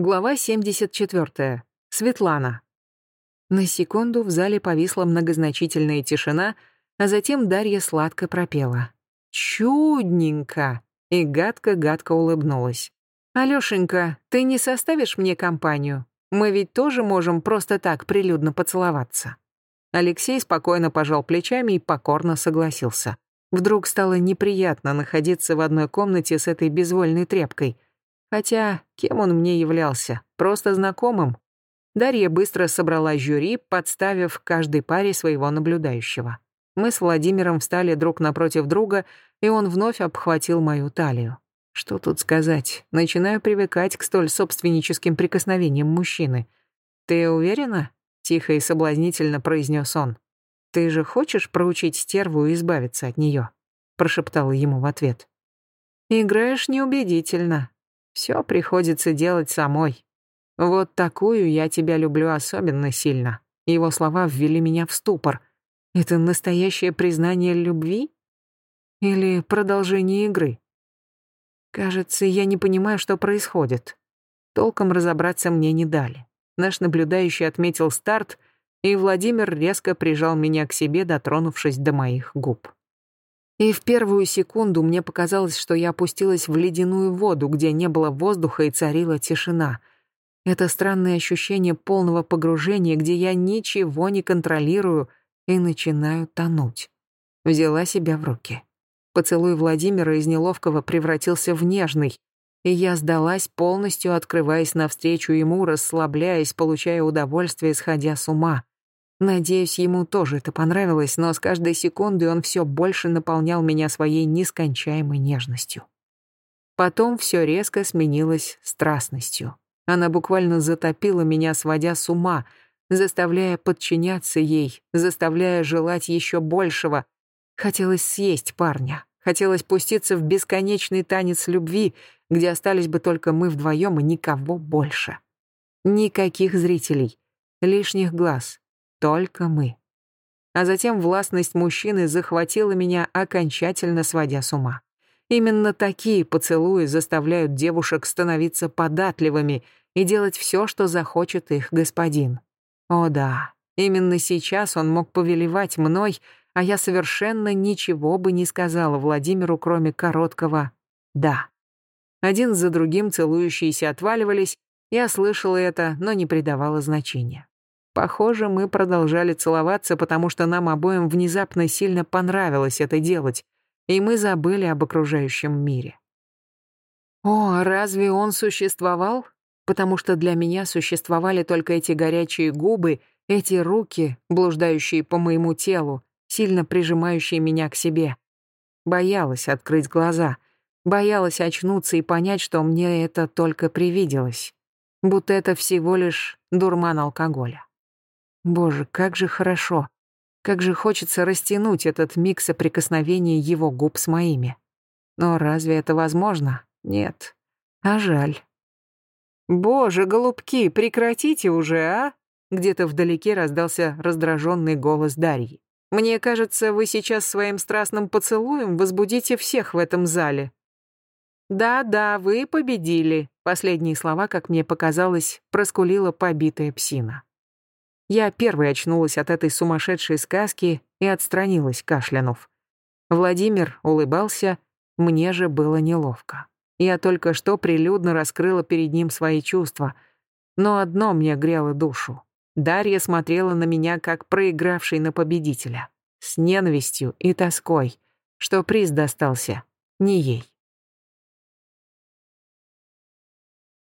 Глава 74. Светлана. На секунду в зале повисла многозначительная тишина, а затем Дарья сладко пропела. «Чудненько!» и гадко-гадко улыбнулась. «Алёшенька, ты не составишь мне компанию? Мы ведь тоже можем просто так прилюдно поцеловаться». Алексей спокойно пожал плечами и покорно согласился. Вдруг стало неприятно находиться в одной комнате с этой безвольной тряпкой — Хотя, кем он мне являлся? Просто знакомым? Дарья быстро собрала жюри, подставив каждой паре своего наблюдающего. Мы с Владимиром встали друг напротив друга, и он вновь обхватил мою талию. Что тут сказать? Начинаю привыкать к столь собственническим прикосновениям мужчины. «Ты уверена?» — тихо и соблазнительно произнес он. «Ты же хочешь проучить стерву и избавиться от нее?» — прошептала ему в ответ. «Играешь неубедительно», все приходится делать самой. Вот такую я тебя люблю особенно сильно. Его слова ввели меня в ступор. Это настоящее признание любви? Или продолжение игры? Кажется, я не понимаю, что происходит. Толком разобраться мне не дали. Наш наблюдающий отметил старт, и Владимир резко прижал меня к себе, дотронувшись до моих губ. И в первую секунду мне показалось, что я опустилась в ледяную воду, где не было воздуха и царила тишина. Это странное ощущение полного погружения, где я ничего не контролирую и начинаю тонуть. Взяла себя в руки. Поцелуй Владимира из неловкого превратился в нежный, и я сдалась, полностью открываясь навстречу ему, расслабляясь, получая удовольствие, сходя с ума. Надеюсь, ему тоже это понравилось, но с каждой секундой он все больше наполнял меня своей нескончаемой нежностью. Потом все резко сменилось страстностью. Она буквально затопила меня, сводя с ума, заставляя подчиняться ей, заставляя желать еще большего. Хотелось съесть парня, хотелось пуститься в бесконечный танец любви, где остались бы только мы вдвоем и никого больше. Никаких зрителей, лишних глаз, только мы. А затем властность мужчины захватила меня, окончательно сводя с ума. Именно такие поцелуи заставляют девушек становиться податливыми и делать все, что захочет их господин. О да, именно сейчас он мог повелевать мной, а я совершенно ничего бы не сказала Владимиру, кроме короткого «да». Один за другим целующиеся отваливались, я слышала это, но не придавала значения. Похоже, мы продолжали целоваться, потому что нам обоим внезапно сильно понравилось это делать, и мы забыли об окружающем мире. О, разве он существовал? Потому что для меня существовали только эти горячие губы, эти руки, блуждающие по моему телу, сильно прижимающие меня к себе. Боялась открыть глаза, боялась очнуться и понять, что мне это только привиделось, будто это всего лишь дурман алкоголя. Боже, как же хорошо. Как же хочется растянуть этот миг соприкосновения его губ с моими. Но разве это возможно? Нет. А жаль. «Боже, голубки, прекратите уже, а?» Где-то вдалеке раздался раздраженный голос Дарьи. «Мне кажется, вы сейчас своим страстным поцелуем возбудите всех в этом зале». «Да-да, вы победили», — последние слова, как мне показалось, проскулила побитая псина. Я первой очнулась от этой сумасшедшей сказки и отстранилась, кашлянув. Владимир улыбался, мне же было неловко. Я только что прилюдно раскрыла перед ним свои чувства, но одно мне грело душу. Дарья смотрела на меня как проигравший на победителя, с ненавистью и тоской, что приз достался не ей.